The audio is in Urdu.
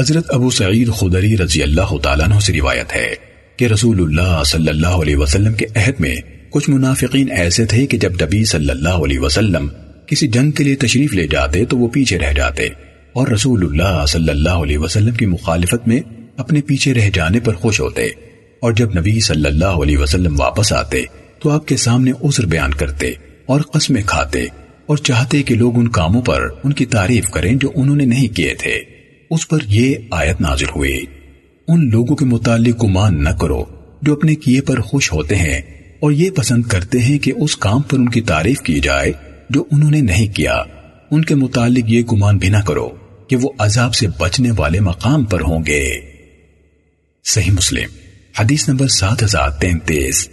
حضرت ابو سعید خدری رضی اللہ تعالیٰ عنہ سے روایت ہے کہ رسول اللہ صلی اللہ علیہ وسلم کے عہد میں کچھ منافقین ایسے تھے کہ جب نبی صلی اللہ علیہ وسلم کسی جنگ کے لیے تشریف لے جاتے تو وہ پیچھے رہ جاتے اور رسول اللہ صلی اللہ علیہ وسلم کی مخالفت میں اپنے پیچھے رہ جانے پر خوش ہوتے اور جب نبی صلی اللہ علیہ وسلم واپس آتے تو آپ کے سامنے عذر بیان کرتے اور قسمیں کھاتے اور چاہتے کہ لوگ ان کاموں پر ان کی تعریف کریں جو انہوں نے نہیں کیے تھے۔ اس پر یہ آیت نازل ہوئی۔ ان لوگوں کے متعلق گمان نہ کرو جو اپنے کیے پر خوش ہوتے ہیں اور یہ پسند کرتے ہیں کہ اس کام پر ان کی تعریف کی جائے جو انہوں نے نہیں کیا۔ ان کے متعلق یہ گمان بھی نہ کرو کہ وہ عذاب سے بچنے والے مقام پر ہوں گے۔ صحیح مسلم، حدیث نمبر سات ہزار تینتیس۔